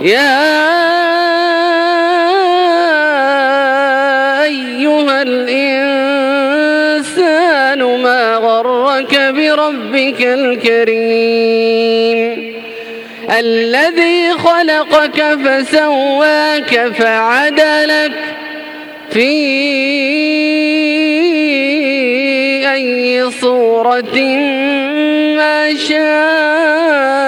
يا أيها الإنسان ما غرك بربك الكريم الذي خلقك فسواك فعدلك في أي صورة ما شاء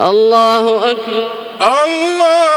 الله أكبر. الله